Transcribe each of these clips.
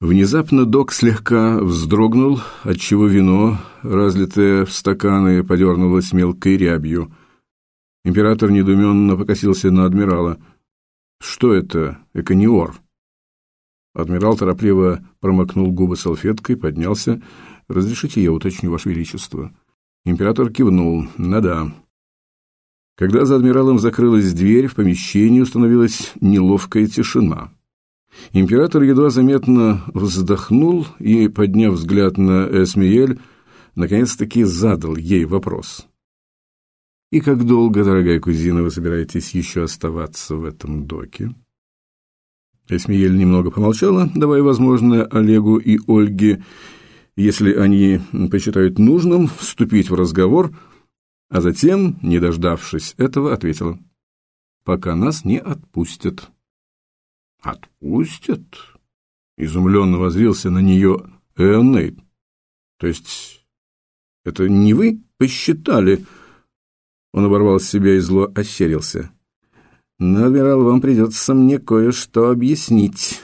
Внезапно док слегка вздрогнул, отчего вино, разлитое в стаканы, подернулось мелкой рябью. Император недоуменно покосился на адмирала. «Что это, Экониор?» Адмирал торопливо промокнул губы салфеткой, поднялся. «Разрешите я уточню, Ваше Величество?» Император кивнул. «Да-да». Когда за адмиралом закрылась дверь, в помещении установилась неловкая тишина. Император едва заметно вздохнул и, подняв взгляд на Эсмиель, наконец-таки задал ей вопрос. «И как долго, дорогая кузина, вы собираетесь еще оставаться в этом доке?» Эсмиель немного помолчала, давая возможно Олегу и Ольге, если они посчитают нужным, вступить в разговор, а затем, не дождавшись этого, ответила, «Пока нас не отпустят». «Отпустят?» — изумленно возрился на нее Эонейт. «То есть это не вы посчитали?» Он оборвал себя и зло ощерился. «Но, адмирал, вам придется мне кое-что объяснить».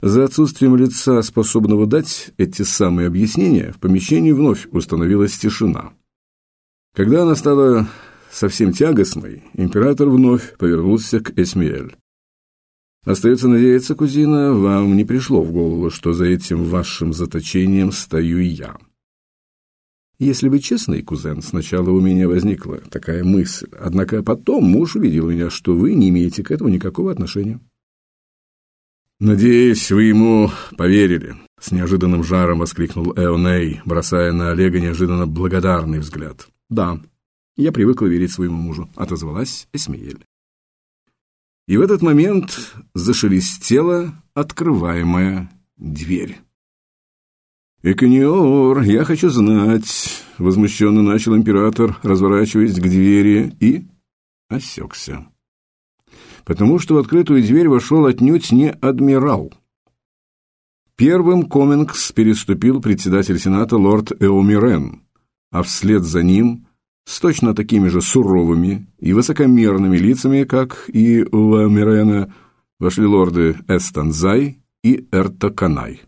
За отсутствием лица, способного дать эти самые объяснения, в помещении вновь установилась тишина. Когда она стала совсем тягостной, император вновь повернулся к Эсмиэль. Остается надеяться, кузина, вам не пришло в голову, что за этим вашим заточением стою я. Если быть честной, кузен, сначала у меня возникла такая мысль, однако потом муж убедил меня, что вы не имеете к этому никакого отношения. «Надеюсь, вы ему поверили», — с неожиданным жаром воскликнул Эоней, бросая на Олега неожиданно благодарный взгляд. «Да, я привыкла верить своему мужу», — отозвалась Эсмиель. И в этот момент зашелестела открываемая дверь. «Экониор, я хочу знать», — возмущенно начал император, разворачиваясь к двери, и осекся. Потому что в открытую дверь вошел отнюдь не адмирал. Первым Комингс переступил председатель Сената лорд Эомирен, а вслед за ним с точно такими же суровыми и высокомерными лицами, как и у Амирена, вошли лорды Эстанзай и Эртаканай,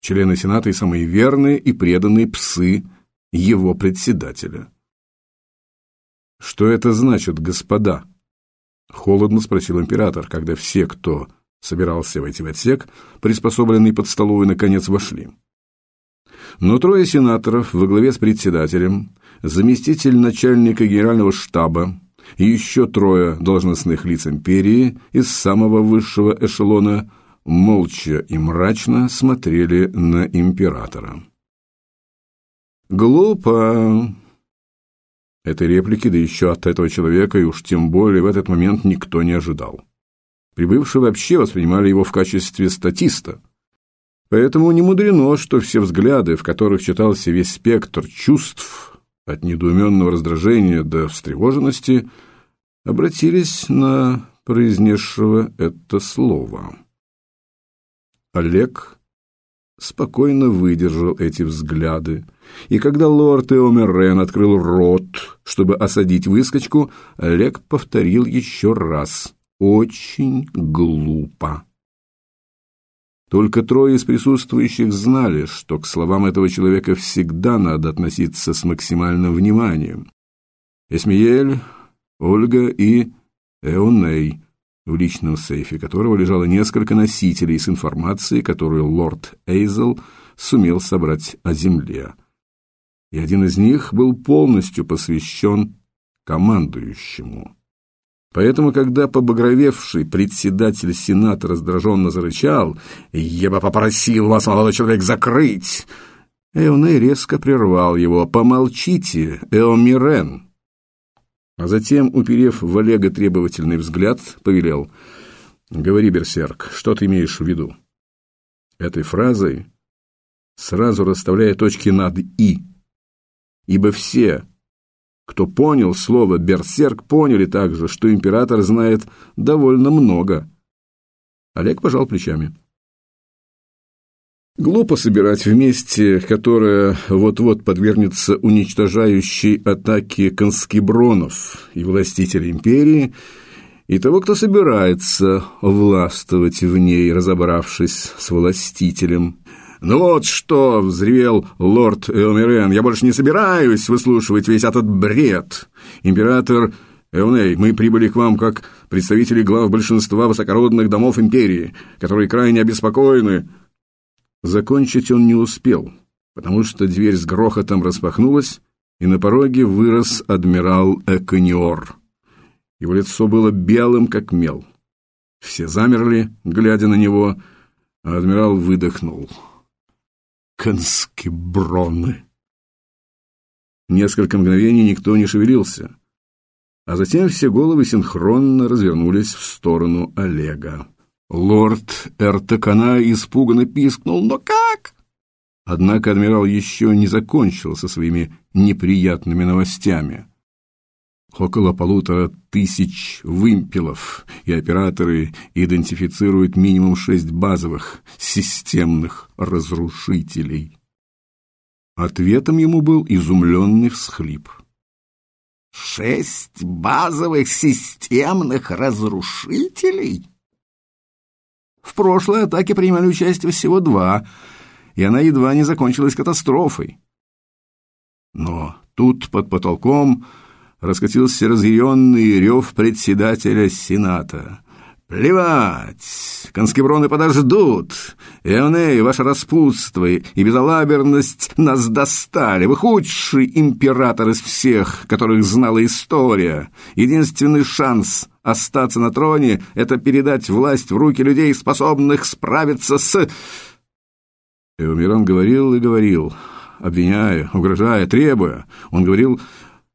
члены Сената и самые верные и преданные псы его председателя. «Что это значит, господа?» — холодно спросил император, когда все, кто собирался войти в отсек, приспособленный под столовой, наконец вошли. Но трое сенаторов во главе с председателем заместитель начальника генерального штаба и еще трое должностных лиц империи из самого высшего эшелона молча и мрачно смотрели на императора. «Глупо!» Этой реплики, да еще от этого человека, и уж тем более в этот момент никто не ожидал. Прибывшие вообще воспринимали его в качестве статиста. Поэтому не мудрено, что все взгляды, в которых читался весь спектр чувств, от недоуменного раздражения до встревоженности, обратились на произнесшего это слово. Олег спокойно выдержал эти взгляды, и когда лорд Эомерен открыл рот, чтобы осадить выскочку, Олег повторил еще раз «Очень глупо». Только трое из присутствующих знали, что к словам этого человека всегда надо относиться с максимальным вниманием. Эсмиель, Ольга и Эоней, в личном сейфе которого лежало несколько носителей с информацией, которую лорд Эйзел сумел собрать о Земле. И один из них был полностью посвящен командующему. Поэтому, когда побагровевший председатель Сената раздраженно зарычал «Я бы попросил вас, молодой человек, закрыть!» Эоней резко прервал его «Помолчите, Эомирен!» А затем, уперев в Олега требовательный взгляд, повелел «Говори, берсерк, что ты имеешь в виду?» Этой фразой сразу расставляя точки над «и», ибо все кто понял слово «берсерк», поняли также, что император знает довольно много. Олег пожал плечами. Глупо собирать вместе, которое вот-вот подвергнется уничтожающей атаке конскебронов и властителей империи, и того, кто собирается властвовать в ней, разобравшись с властителем. «Ну вот что!» — взревел лорд Эомирен. «Я больше не собираюсь выслушивать весь этот бред! Император Эоней, мы прибыли к вам как представители глав большинства высокородных домов империи, которые крайне обеспокоены...» Закончить он не успел, потому что дверь с грохотом распахнулась, и на пороге вырос адмирал Экониор. Его лицо было белым, как мел. Все замерли, глядя на него, а адмирал выдохнул. Конскеброны! Несколько мгновений никто не шевелился, а затем все головы синхронно развернулись в сторону Олега. Лорд Эртакана испуганно пискнул «Но как?» Однако адмирал еще не закончил со своими неприятными новостями около полутора тысяч вымпелов, и операторы идентифицируют минимум шесть базовых системных разрушителей. Ответом ему был изумленный всхлип. «Шесть базовых системных разрушителей?» В прошлой атаке принимали участие всего два, и она едва не закончилась катастрофой. Но тут под потолком раскатился разъяренный рев председателя Сената. «Плевать! Конскеброны подождут! Эоней, ваше распутство и безалаберность нас достали! Вы худший император из всех, которых знала история! Единственный шанс остаться на троне — это передать власть в руки людей, способных справиться с...» Эумирон говорил и говорил, обвиняя, угрожая, требуя. Он говорил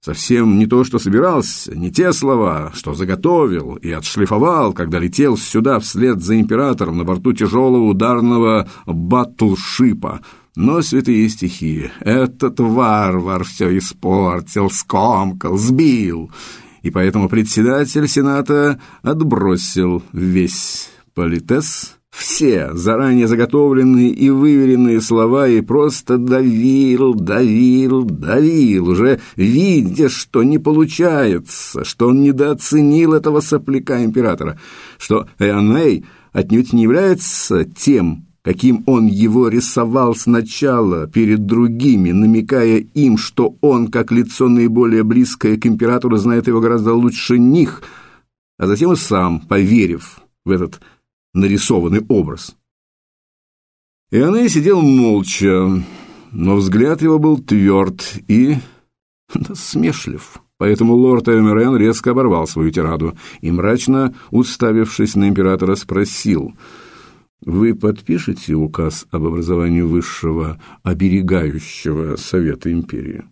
Совсем не то, что собирался, не те слова, что заготовил и отшлифовал, когда летел сюда вслед за императором на борту тяжелого ударного батлшипа. Но святые стихи, этот варвар все испортил, скомкал, сбил. И поэтому председатель Сената отбросил весь политес все заранее заготовленные и выверенные слова и просто давил, давил, давил, уже видя, что не получается, что он недооценил этого сопляка императора, что Эоней отнюдь не является тем, каким он его рисовал сначала перед другими, намекая им, что он, как лицо наиболее близкое к императору, знает его гораздо лучше них, а затем и сам, поверив в этот нарисованный образ. Ионей сидел молча, но взгляд его был тверд и насмешлив. Поэтому лорд Эмерен резко оборвал свою тираду и, мрачно уставившись на императора, спросил, «Вы подпишете указ об образовании высшего оберегающего Совета Империи?»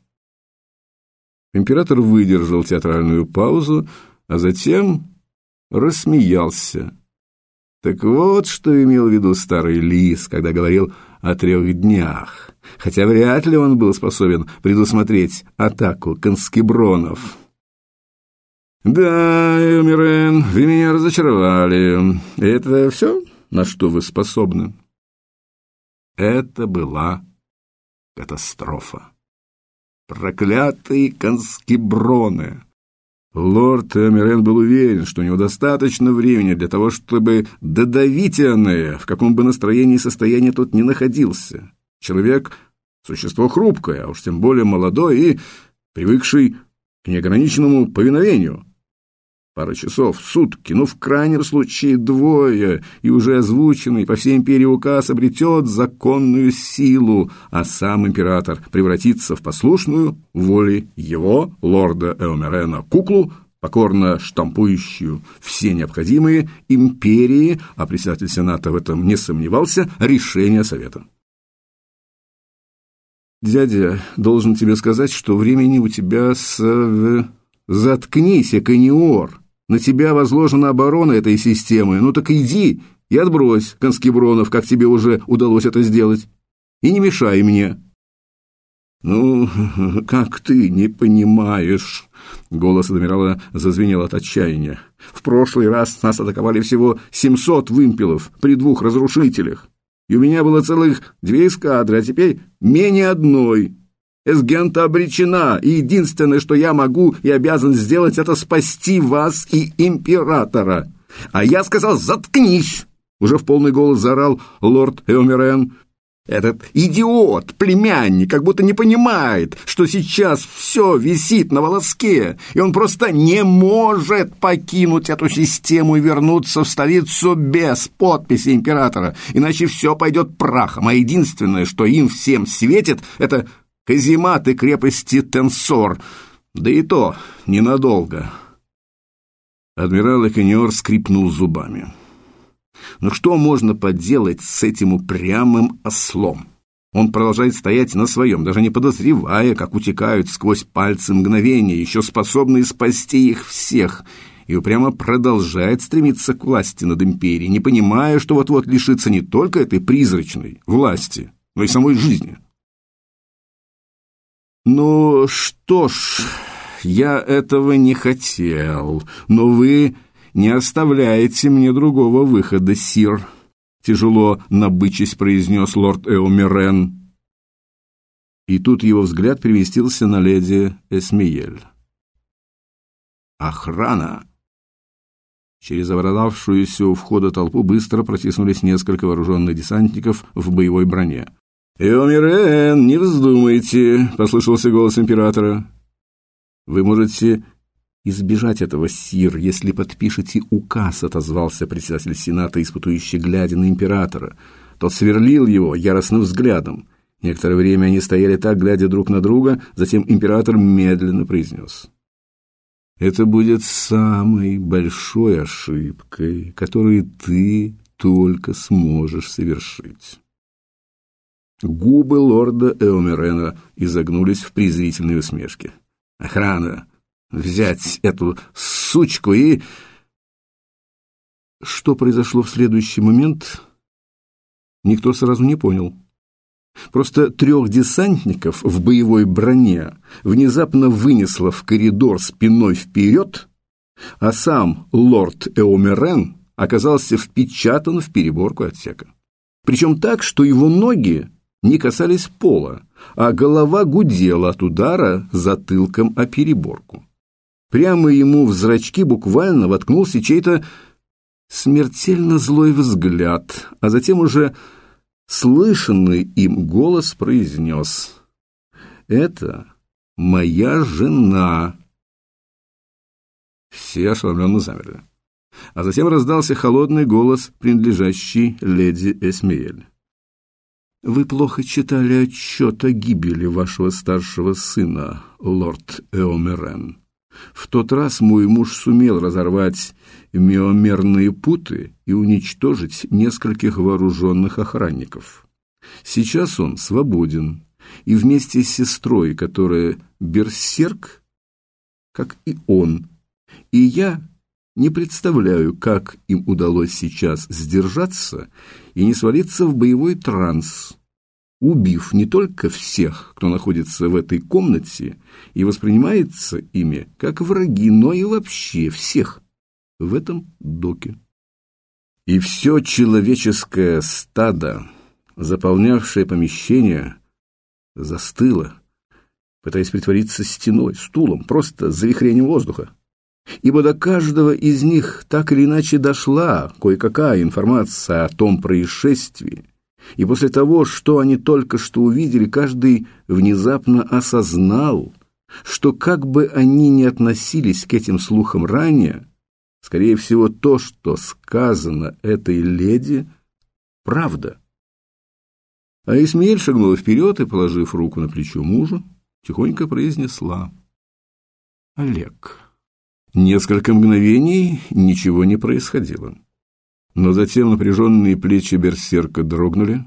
Император выдержал театральную паузу, а затем рассмеялся так вот, что имел в виду старый лис, когда говорил о трех днях, хотя вряд ли он был способен предусмотреть атаку конскебронов. «Да, Эмирен, вы меня разочаровали. Это все, на что вы способны?» Это была катастрофа. Проклятые конскеброны! Лорд Эмирен был уверен, что у него достаточно времени для того, чтобы додавить Ионея, в каком бы настроении и состоянии тот не находился. Человек — существо хрупкое, а уж тем более молодой и привыкший к неограниченному повиновению. Пара часов, сутки, ну, в крайнем случае двое, и уже озвученный по всей империи указ обретет законную силу, а сам император превратится в послушную воле его, лорда Эомерена, куклу, покорно штампующую все необходимые империи, а председатель Сената в этом не сомневался, решение Совета. «Дядя, должен тебе сказать, что времени у тебя с... Э, заткнись, Экониор!» На тебя возложена оборона этой системы. Ну так иди и отбрось конскебронов, как тебе уже удалось это сделать. И не мешай мне». «Ну, как ты не понимаешь?» Голос адмирала зазвенел от отчаяния. «В прошлый раз нас атаковали всего 700 вымпелов при двух разрушителях, и у меня было целых две эскадры, а теперь менее одной. Эсгента обречена, и единственное, что я могу и обязан сделать, это спасти вас и императора. А я сказал «заткнись!» Уже в полный голос заорал лорд Эомерен. Этот идиот, племянник, как будто не понимает, что сейчас все висит на волоске, и он просто не может покинуть эту систему и вернуться в столицу без подписи императора, иначе все пойдет прахом, а единственное, что им всем светит, это казематы крепости Тенсор, да и то ненадолго. Адмирал Эканиор скрипнул зубами. Но что можно поделать с этим упрямым ослом? Он продолжает стоять на своем, даже не подозревая, как утекают сквозь пальцы мгновения, еще способные спасти их всех, и упрямо продолжает стремиться к власти над империей, не понимая, что вот-вот лишится не только этой призрачной власти, но и самой жизни. «Ну что ж, я этого не хотел, но вы «Не оставляете мне другого выхода, сир», — тяжело набычись произнес лорд Эомерен. И тут его взгляд переместился на леди Эсмиель. «Охрана!» Через обрадавшуюся у входа толпу быстро протиснулись несколько вооруженных десантников в боевой броне. «Эомирен, не вздумайте!» — послышался голос императора. «Вы можете избежать этого, сир, если подпишете указ», — отозвался председатель Сената, испытующий глядя на императора. Тот сверлил его яростным взглядом. Некоторое время они стояли так, глядя друг на друга, затем император медленно произнес. «Это будет самой большой ошибкой, которую ты только сможешь совершить». Губы лорда Эомерена изогнулись в презрительной усмешке. «Охрана! взять эту сучку и... Что произошло в следующий момент, никто сразу не понял. Просто трех десантников в боевой броне внезапно вынесло в коридор спиной вперед, а сам лорд Эомерен оказался впечатан в переборку отсека. Причем так, что его ноги не касались пола, а голова гудела от удара затылком о переборку. Прямо ему в зрачки буквально воткнулся чей-то смертельно злой взгляд, а затем уже слышанный им голос произнес «Это моя жена». Все ошеломленно замерли. А затем раздался холодный голос, принадлежащий леди Эсмиэль. «Вы плохо читали отчет о гибели вашего старшего сына, лорд Эомерен». В тот раз мой муж сумел разорвать миомерные путы и уничтожить нескольких вооруженных охранников. Сейчас он свободен, и вместе с сестрой, которая берсерк, как и он, и я не представляю, как им удалось сейчас сдержаться и не свалиться в боевой транс, убив не только всех, кто находится в этой комнате и воспринимается ими как враги, но и вообще всех в этом доке. И все человеческое стадо, заполнявшее помещение, застыло, пытаясь притвориться стеной, стулом, просто завихрением воздуха. Ибо до каждого из них так или иначе дошла кое-какая информация о том происшествии, и после того, что они только что увидели, каждый внезапно осознал, что как бы они ни относились к этим слухам ранее, скорее всего, то, что сказано этой леди, правда. А Исмеэль шагнула вперед и, положив руку на плечо мужа, тихонько произнесла «Олег». Несколько мгновений ничего не происходило. Но затем напряженные плечи берсерка дрогнули,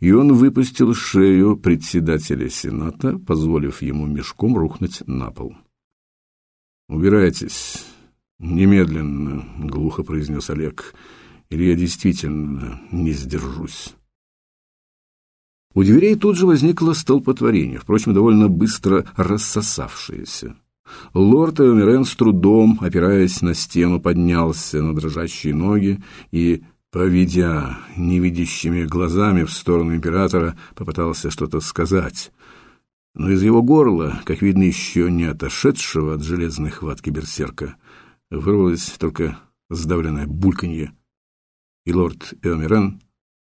и он выпустил шею председателя Сената, позволив ему мешком рухнуть на пол. «Убирайтесь, немедленно», — глухо произнес Олег, — «или я действительно не сдержусь». У дверей тут же возникло столпотворение, впрочем, довольно быстро рассосавшееся. Лорд Эомирен с трудом, опираясь на стену, поднялся на дрожащие ноги и, поведя невидящими глазами в сторону императора, попытался что-то сказать. но из его горла, как видно еще не отошедшего от железной хватки берсерка, вырвалось только сдавленное бульканье, и лорд Эомирен,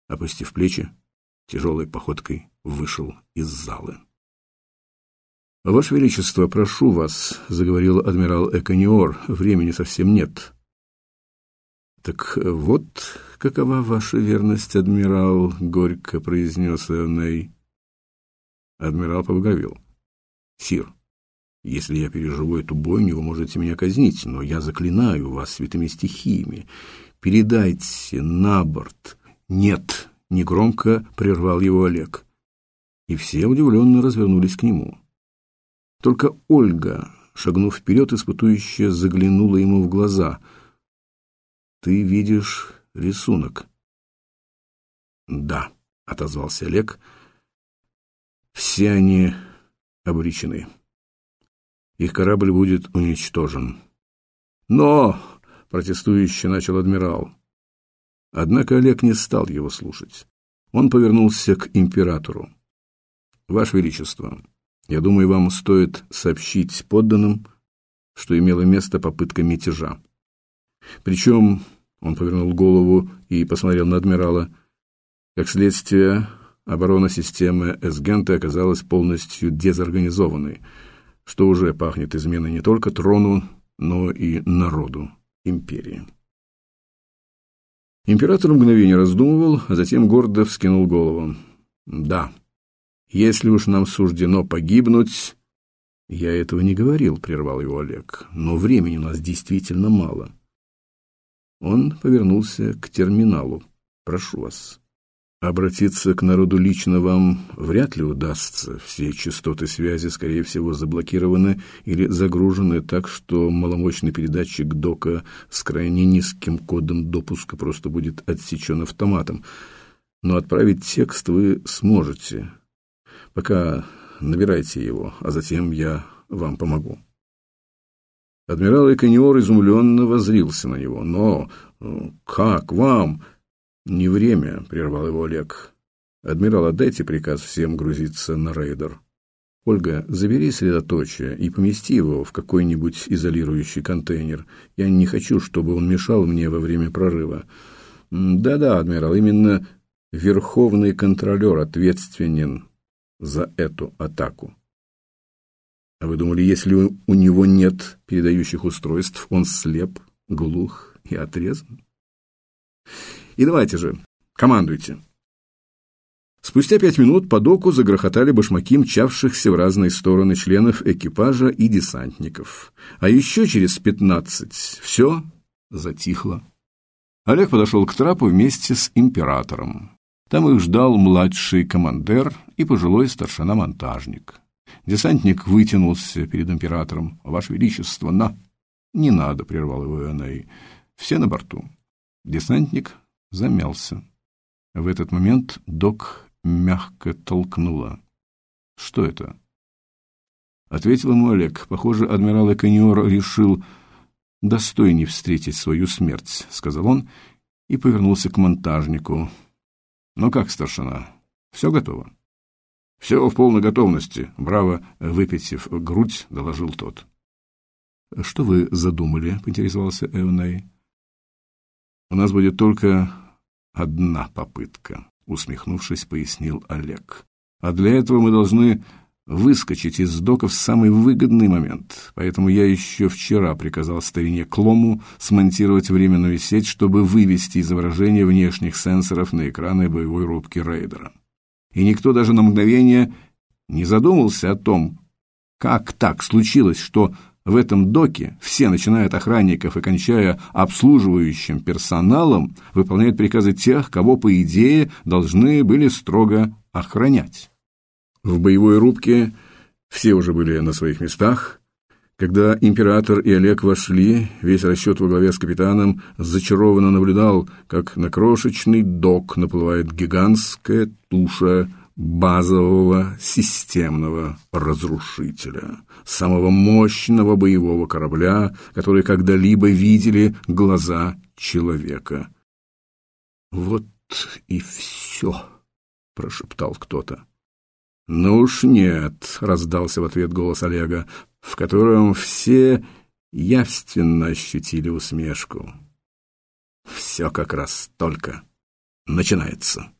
опустив плечи, тяжелой походкой вышел из залы. «Ваше Величество, прошу вас», — заговорил адмирал Экониор, — «времени совсем нет». «Так вот, какова ваша верность, адмирал», — горько произнес Эоней. Адмирал побагровел. «Сир, если я переживу эту бойню, вы можете меня казнить, но я заклинаю вас святыми стихиями. Передайте на борт». «Нет», — негромко прервал его Олег. И все удивленно развернулись к нему. Только Ольга, шагнув вперед, испытующе заглянула ему в глаза. «Ты видишь рисунок?» «Да», — отозвался Олег, — все они обречены. Их корабль будет уничтожен. Но, протестующе начал адмирал. Однако Олег не стал его слушать. Он повернулся к императору. Ваше Величество, я думаю, вам стоит сообщить подданным, что имела место попытка мятежа. Причем, он повернул голову и посмотрел на адмирала, как следствие, оборона системы Эсгента оказалась полностью дезорганизованной, что уже пахнет изменой не только трону, но и народу империи. Император мгновение раздумывал, а затем гордо вскинул голову. «Да, если уж нам суждено погибнуть...» «Я этого не говорил», — прервал его Олег, — «но времени у нас действительно мало». Он повернулся к терминалу. «Прошу вас». Обратиться к народу лично вам вряд ли удастся. Все частоты связи, скорее всего, заблокированы или загружены так, что маломощный передатчик дока с крайне низким кодом допуска просто будет отсечен автоматом. Но отправить текст вы сможете. Пока набирайте его, а затем я вам помогу. Адмирал Эканиор изумленно возрился на него. «Но как вам?» «Не время», — прервал его Олег. «Адмирал, отдайте приказ всем грузиться на рейдер. Ольга, забери средоточие и помести его в какой-нибудь изолирующий контейнер. Я не хочу, чтобы он мешал мне во время прорыва». «Да-да, адмирал, именно верховный контролер ответственен за эту атаку». «А вы думали, если у него нет передающих устройств, он слеп, глух и отрезан?» И давайте же, командуйте. Спустя пять минут по доку загрохотали башмаки мчавшихся в разные стороны членов экипажа и десантников. А еще через пятнадцать все затихло. Олег подошел к трапу вместе с императором. Там их ждал младший командир и пожилой старшина-монтажник. Десантник вытянулся перед императором. «Ваше Величество, на!» «Не надо», — прервал его Ионей. «Все на борту». Десантник замялся. В этот момент док мягко толкнула. «Что это?» Ответил ему Олег. Похоже, адмирал Эканиор решил достойней встретить свою смерть, сказал он и повернулся к монтажнику. «Ну как, старшина, все готово?» «Все в полной готовности», — браво выпятив грудь, доложил тот. «Что вы задумали?» — поинтересовался Эвней. У нас будет только одна попытка, усмехнувшись, пояснил Олег. А для этого мы должны выскочить из дока в самый выгодный момент. Поэтому я еще вчера приказал старине Клому смонтировать временную сеть, чтобы вывести изображение внешних сенсоров на экраны боевой рубки рейдера. И никто даже на мгновение не задумался о том, как так случилось, что в этом доке все, начиная от охранников и кончая обслуживающим персоналом, выполняют приказы тех, кого, по идее, должны были строго охранять. В боевой рубке все уже были на своих местах. Когда император и Олег вошли, весь расчет во главе с капитаном зачарованно наблюдал, как на крошечный док наплывает гигантская туша базового системного разрушителя, самого мощного боевого корабля, который когда-либо видели глаза человека. «Вот и все», — прошептал кто-то. «Ну уж нет», — раздался в ответ голос Олега, в котором все явственно ощутили усмешку. «Все как раз только начинается».